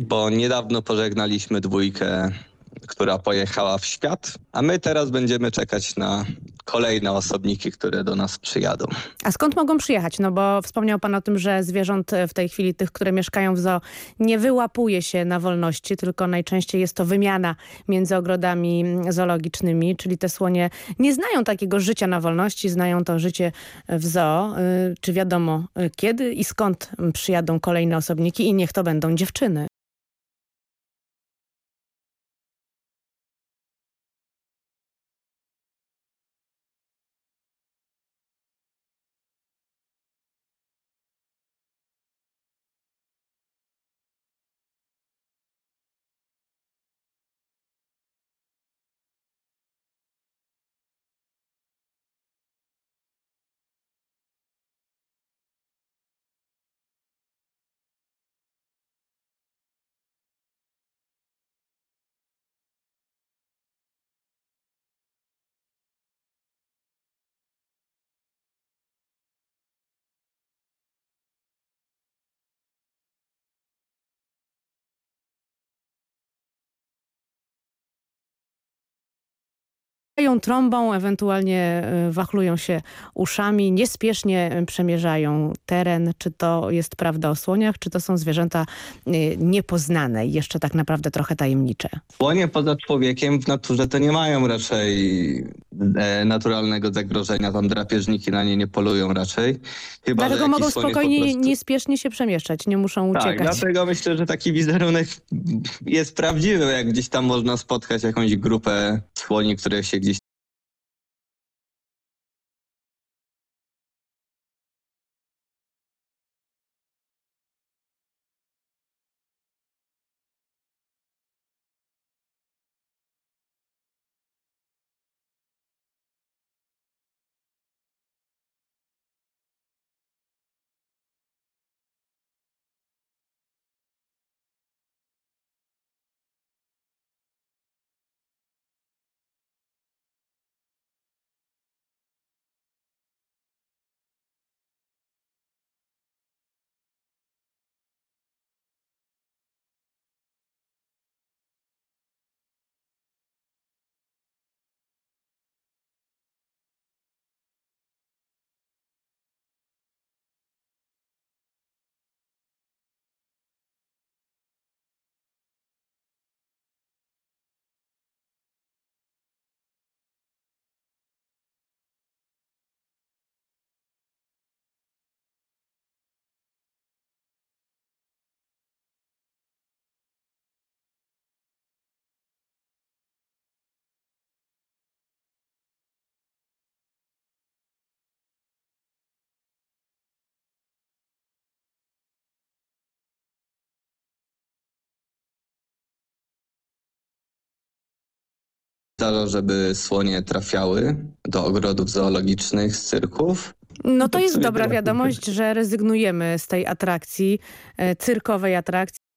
bo niedawno pożegnaliśmy dwójkę, która pojechała w świat, a my teraz będziemy czekać na kolejne osobniki, które do nas przyjadą. A skąd mogą przyjechać? No bo wspomniał pan o tym, że zwierząt w tej chwili, tych, które mieszkają w zoo, nie wyłapuje się na wolności, tylko najczęściej jest to wymiana między ogrodami zoologicznymi, czyli te słonie nie znają takiego życia na wolności, znają to życie w zoo. Y, czy wiadomo y, kiedy i skąd przyjadą kolejne osobniki i niech to będą dziewczyny? Dają trąbą, ewentualnie y, wachlują się uszami, niespiesznie przemierzają teren. Czy to jest prawda o słoniach, czy to są zwierzęta y, niepoznane i jeszcze tak naprawdę trochę tajemnicze? Słonie poza człowiekiem w naturze to nie mają raczej e, naturalnego zagrożenia. Tam drapieżniki na nie nie polują raczej. Chyba, dlatego mogą spokojnie, prostu... niespiesznie się przemieszczać, nie muszą tak, uciekać. Tak, dlatego myślę, że taki wizerunek jest prawdziwy, jak gdzieś tam można spotkać jakąś grupę słoni, które się gdzieś zdarza, żeby słonie trafiały do ogrodów zoologicznych z cyrków. No to jest dobra wiadomość, że rezygnujemy z tej atrakcji, e, cyrkowej atrakcji.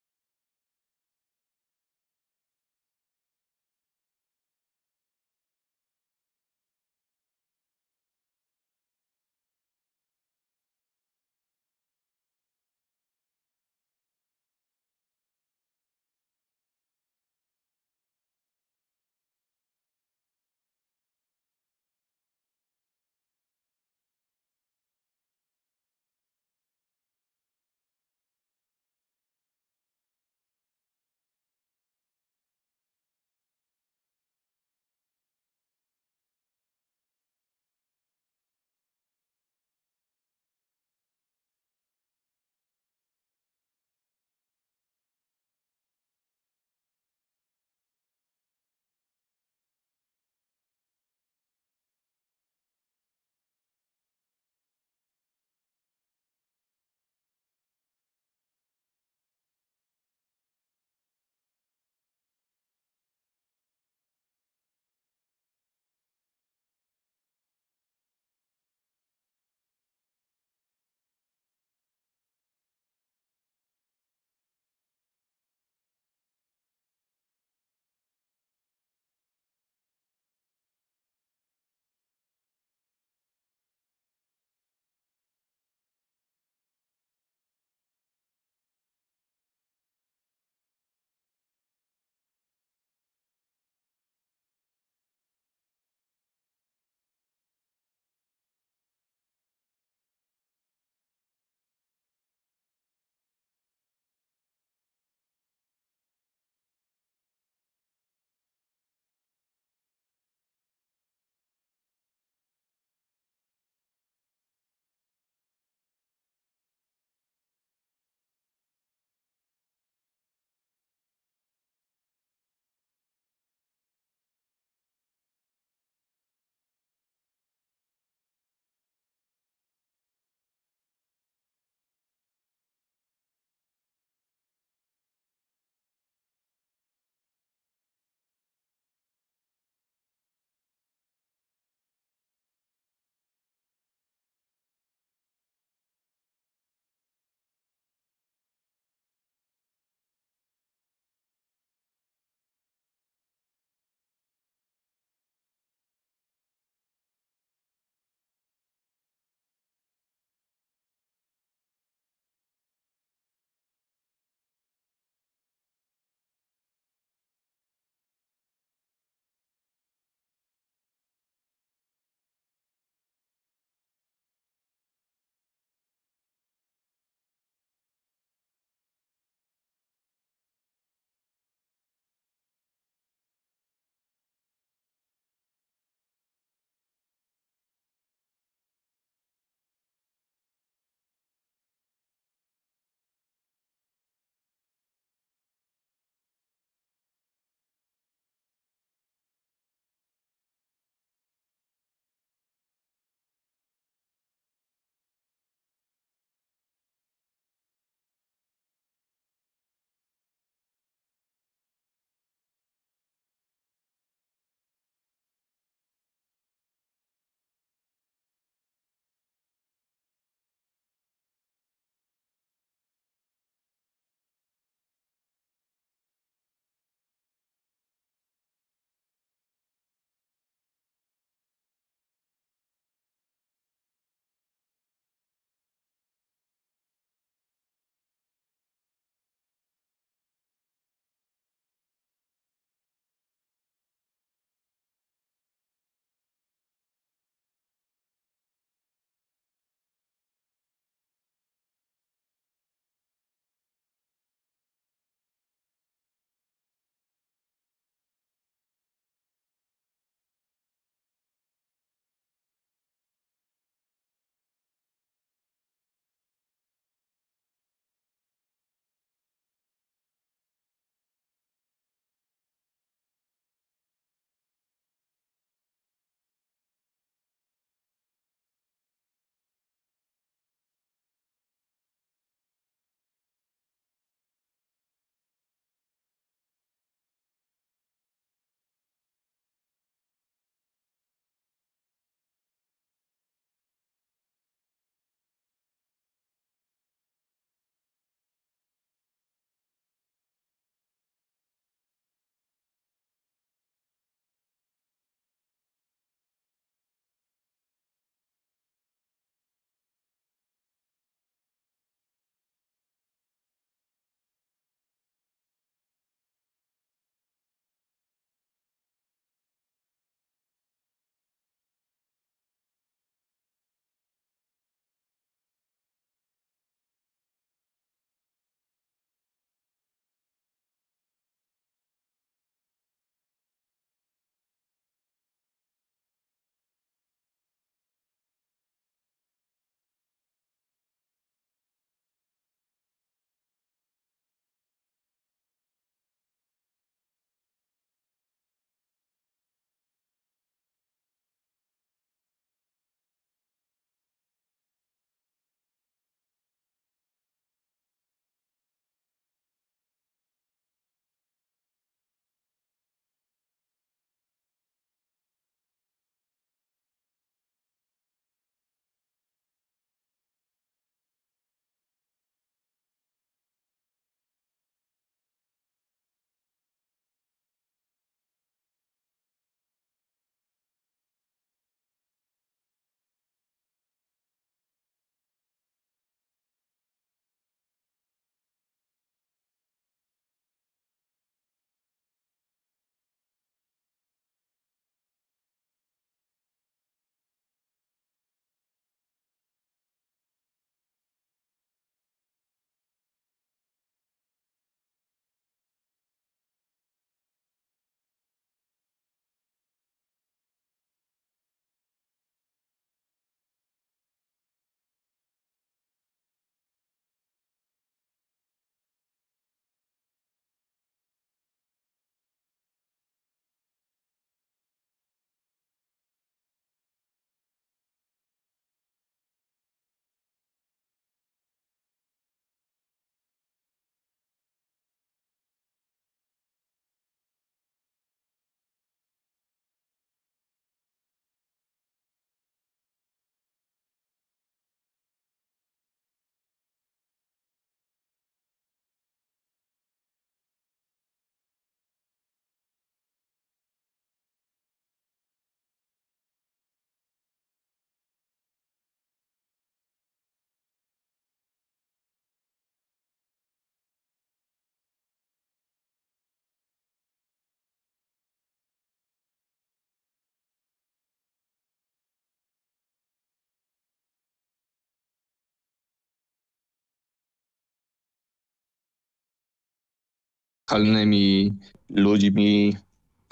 Lokalnymi ludźmi,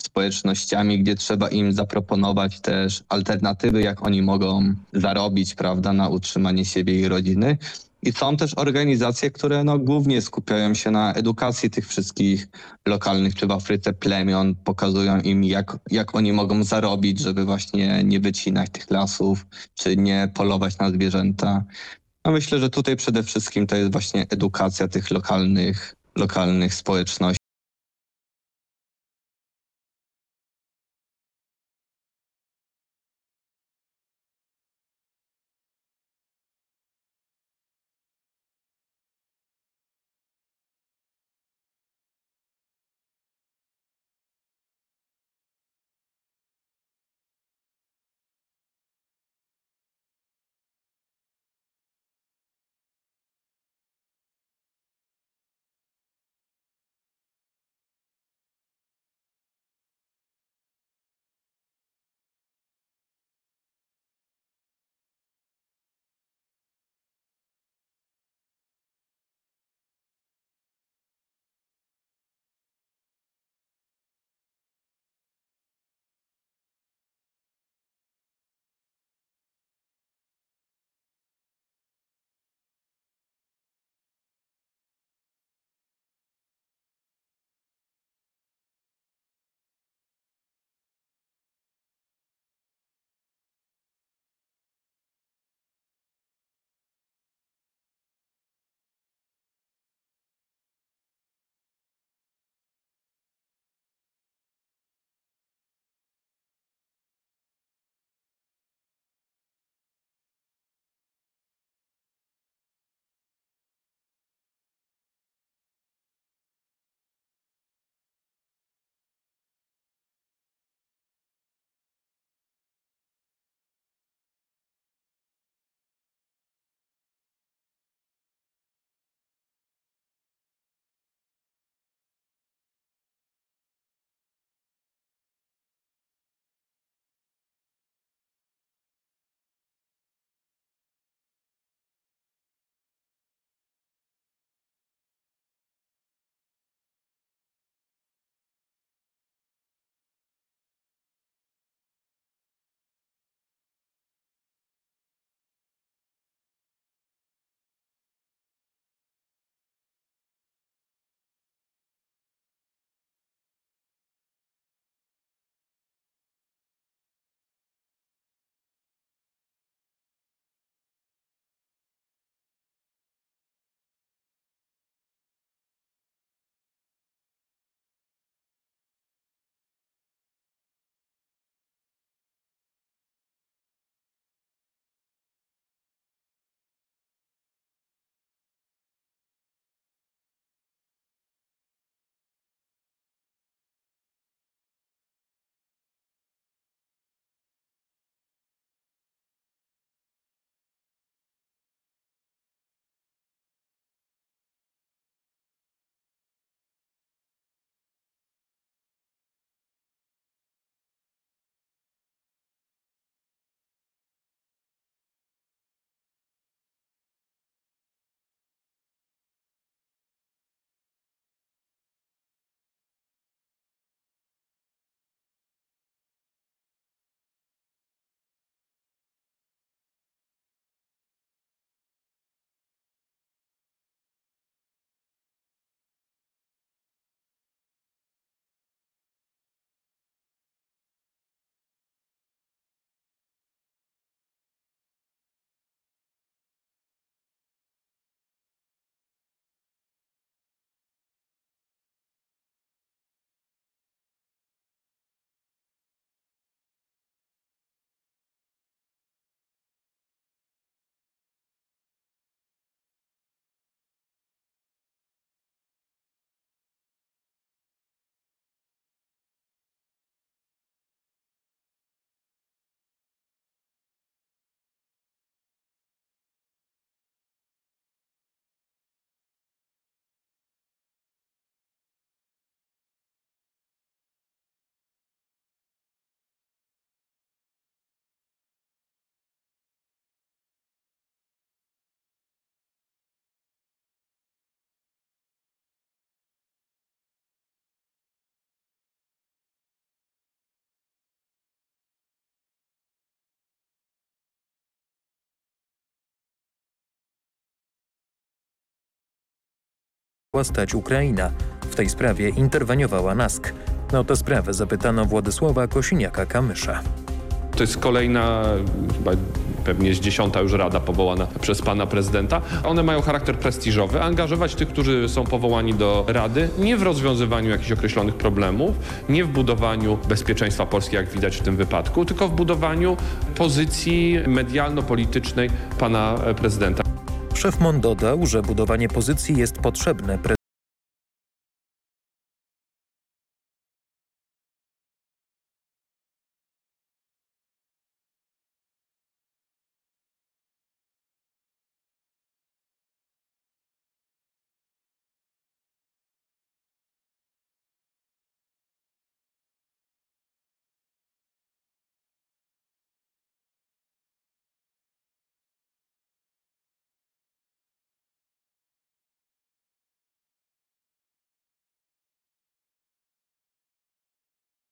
społecznościami, gdzie trzeba im zaproponować też alternatywy, jak oni mogą zarobić, prawda, na utrzymanie siebie i rodziny. I są też organizacje, które no, głównie skupiają się na edukacji tych wszystkich lokalnych, czy w Afryce plemion, pokazują im, jak, jak oni mogą zarobić, żeby właśnie nie wycinać tych lasów, czy nie polować na zwierzęta. No myślę, że tutaj przede wszystkim to jest właśnie edukacja tych lokalnych, lokalnych społeczności. Stać Ukraina. W tej sprawie interweniowała NASK. O tę sprawę zapytano Władysława Kosiniaka-Kamysza. To jest kolejna, chyba pewnie jest dziesiąta już rada powołana przez pana prezydenta. One mają charakter prestiżowy. Angażować tych, którzy są powołani do rady, nie w rozwiązywaniu jakichś określonych problemów, nie w budowaniu bezpieczeństwa Polski, jak widać w tym wypadku, tylko w budowaniu pozycji medialno-politycznej pana prezydenta. Szef MON dodał, że budowanie pozycji jest potrzebne.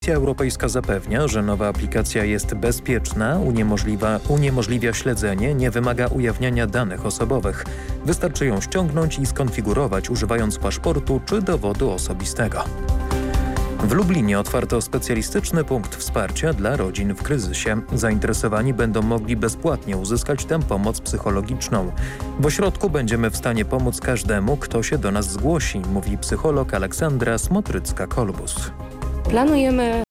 Komisja Europejska zapewnia, że nowa aplikacja jest bezpieczna, uniemożliwia, uniemożliwia śledzenie, nie wymaga ujawniania danych osobowych. Wystarczy ją ściągnąć i skonfigurować używając paszportu czy dowodu osobistego. W Lublinie otwarto specjalistyczny punkt wsparcia dla rodzin w kryzysie. Zainteresowani będą mogli bezpłatnie uzyskać tę pomoc psychologiczną. W ośrodku będziemy w stanie pomóc każdemu, kto się do nas zgłosi, mówi psycholog Aleksandra Smotrycka-Kolbus. Planujemy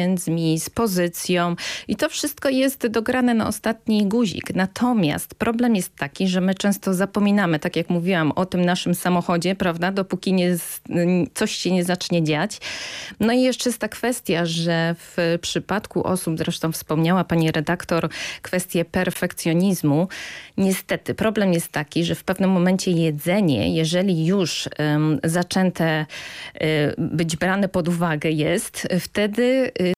pieniędzmi, z pozycją i to wszystko jest dograne na ostatni guzik. Natomiast problem jest taki, że my często zapominamy, tak jak mówiłam, o tym naszym samochodzie, prawda, dopóki nie, coś się nie zacznie dziać. No i jeszcze jest ta kwestia, że w przypadku osób, zresztą wspomniała pani redaktor, kwestię perfekcjonizmu. Niestety problem jest taki, że w pewnym momencie jedzenie, jeżeli już um, zaczęte um, być brane pod uwagę jest, wtedy radę.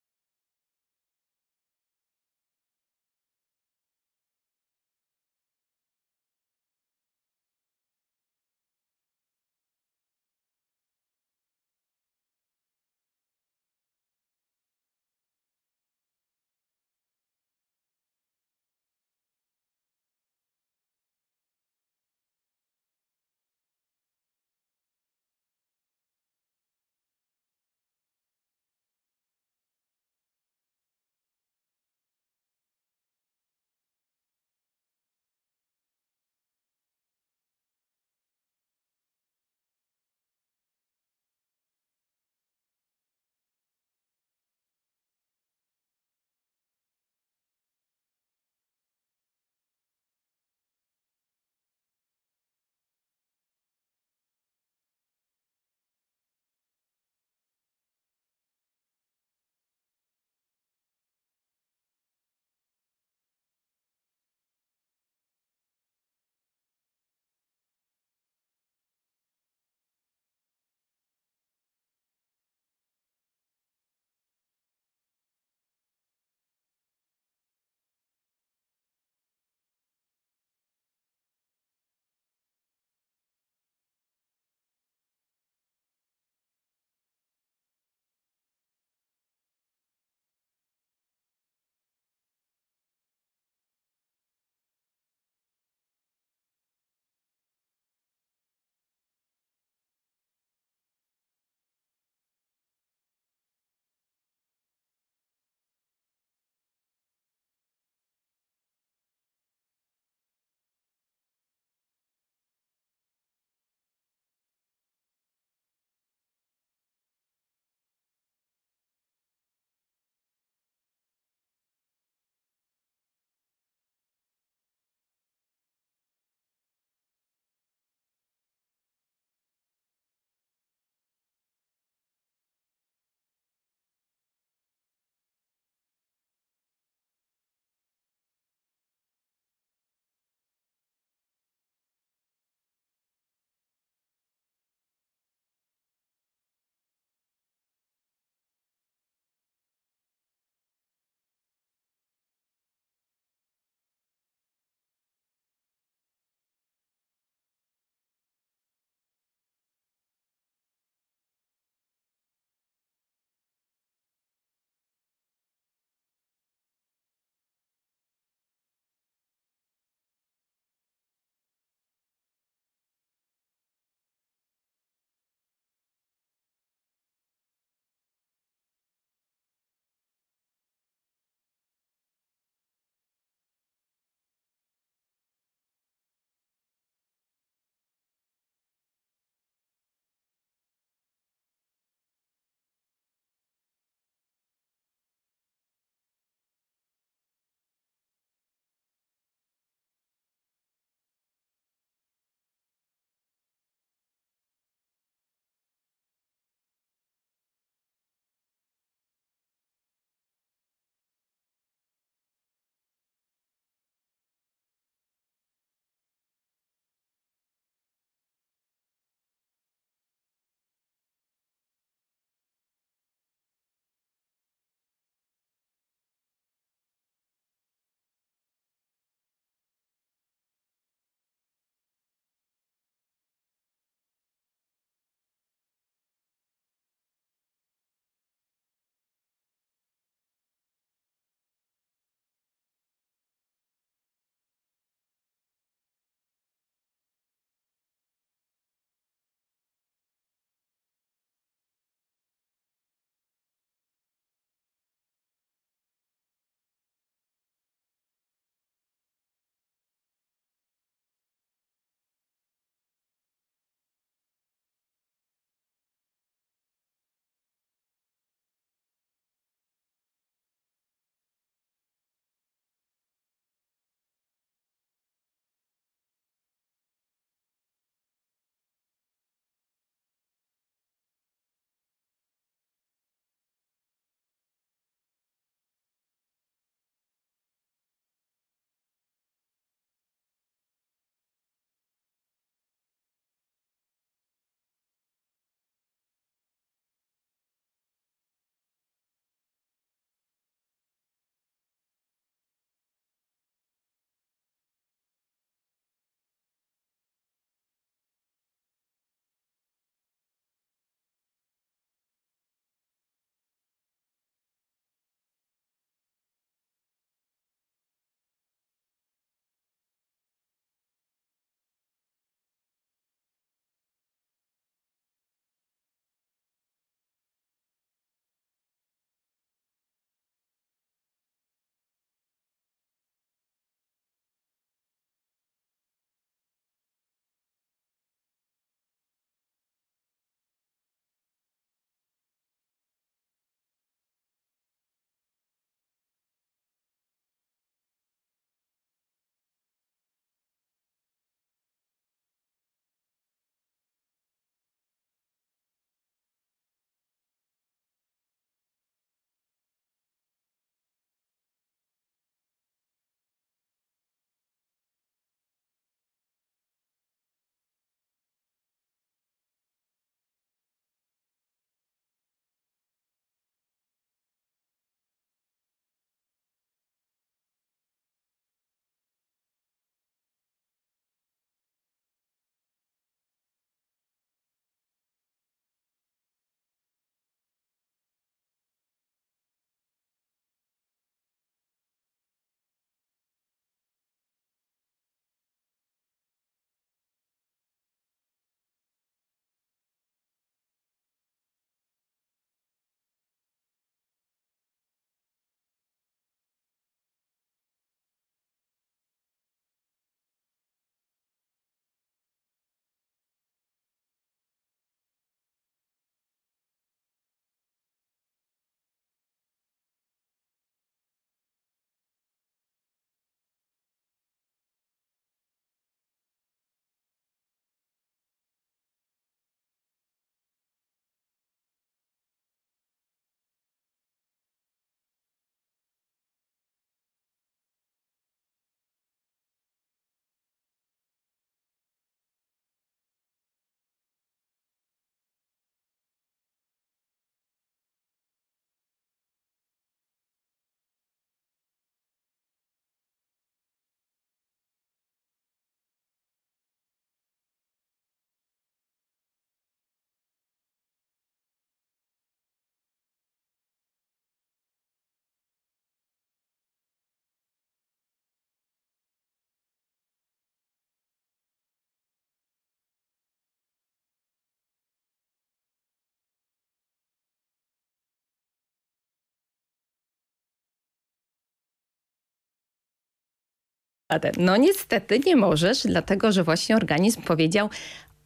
No niestety nie możesz, dlatego że właśnie organizm powiedział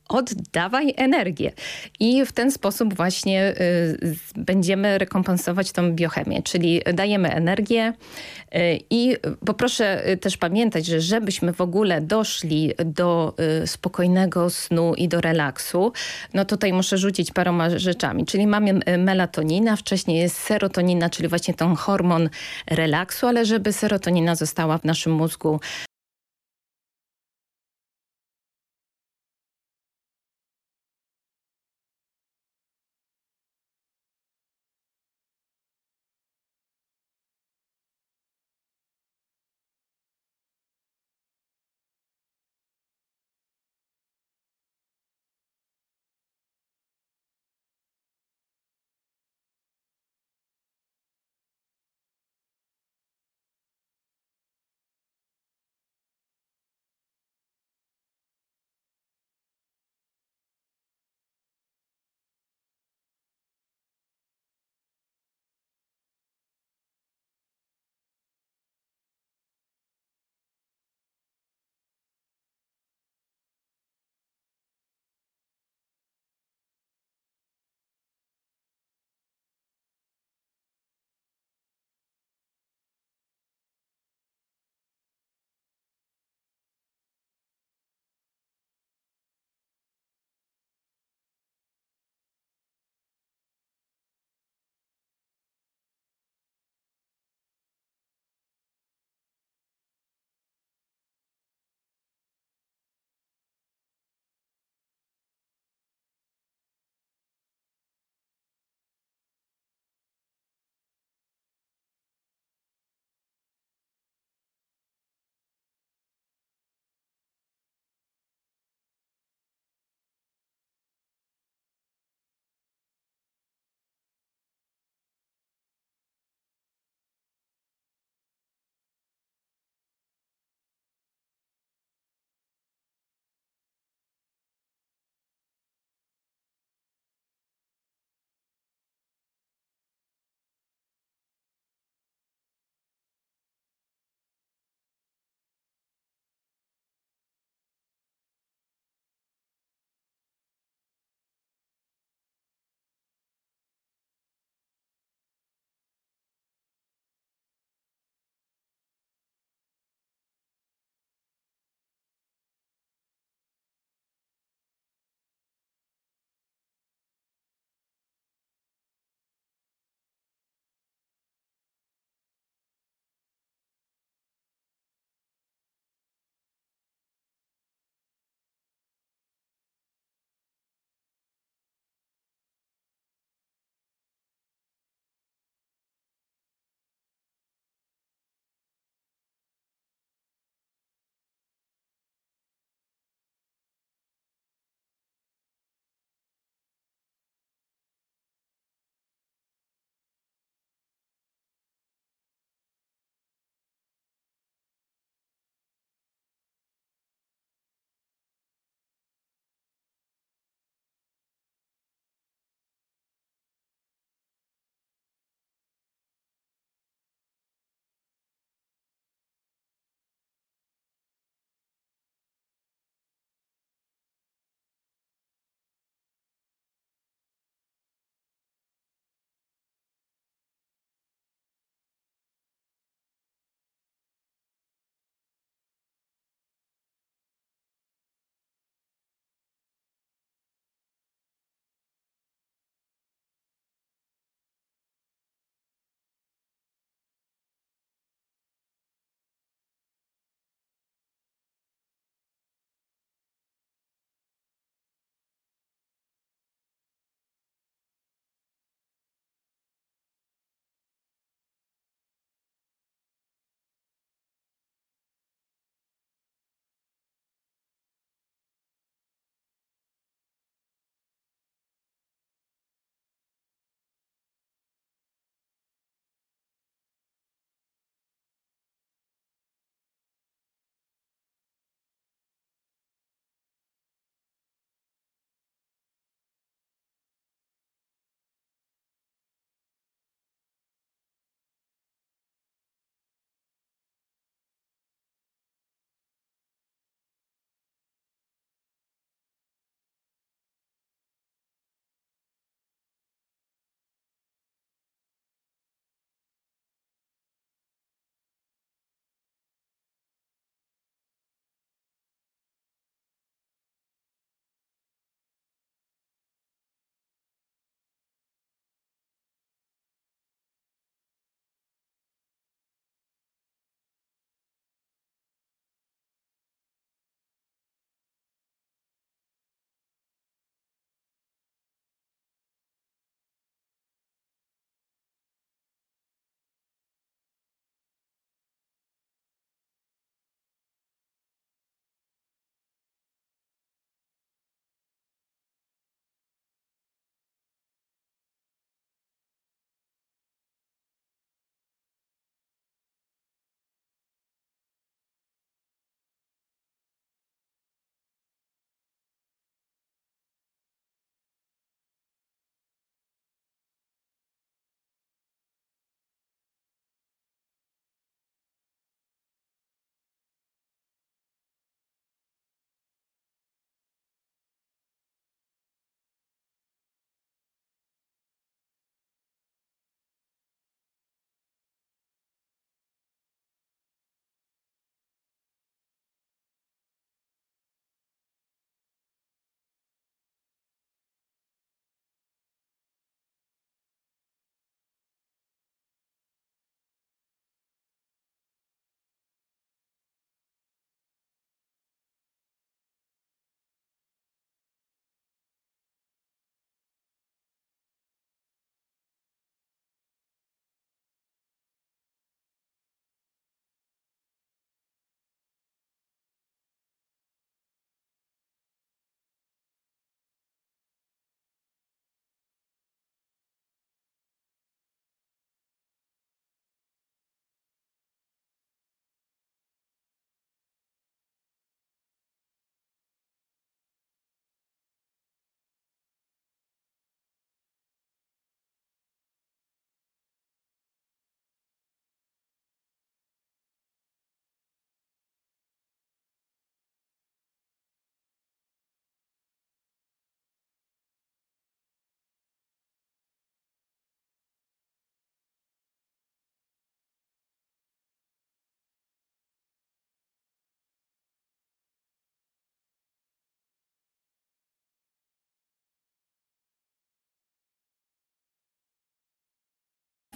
oddawaj energię. I w ten sposób właśnie y, będziemy rekompensować tą biochemię, czyli dajemy energię y, i poproszę y, też pamiętać, że żebyśmy w ogóle doszli do spokojnego snu i do relaksu, no tutaj muszę rzucić paroma rzeczami, czyli mamy melatoninę, wcześniej jest serotonina, czyli właśnie ten hormon relaksu, ale żeby serotonina została w naszym mózgu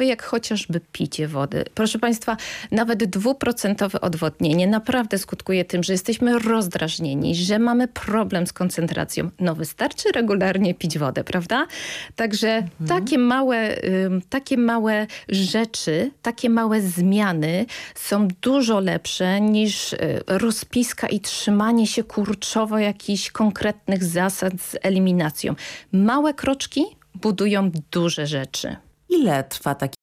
jak chociażby picie wody. Proszę Państwa, nawet dwuprocentowe odwodnienie naprawdę skutkuje tym, że jesteśmy rozdrażnieni, że mamy problem z koncentracją. No wystarczy regularnie pić wodę, prawda? Także takie, małe, takie małe rzeczy, takie małe zmiany są dużo lepsze niż y, rozpiska i trzymanie się kurczowo jakichś konkretnych zasad z eliminacją. Małe kroczki budują duże rzeczy. Ile trwa taki